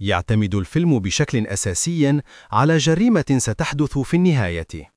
يعتمد الفيلم بشكل أساسي على جريمة ستحدث في النهاية.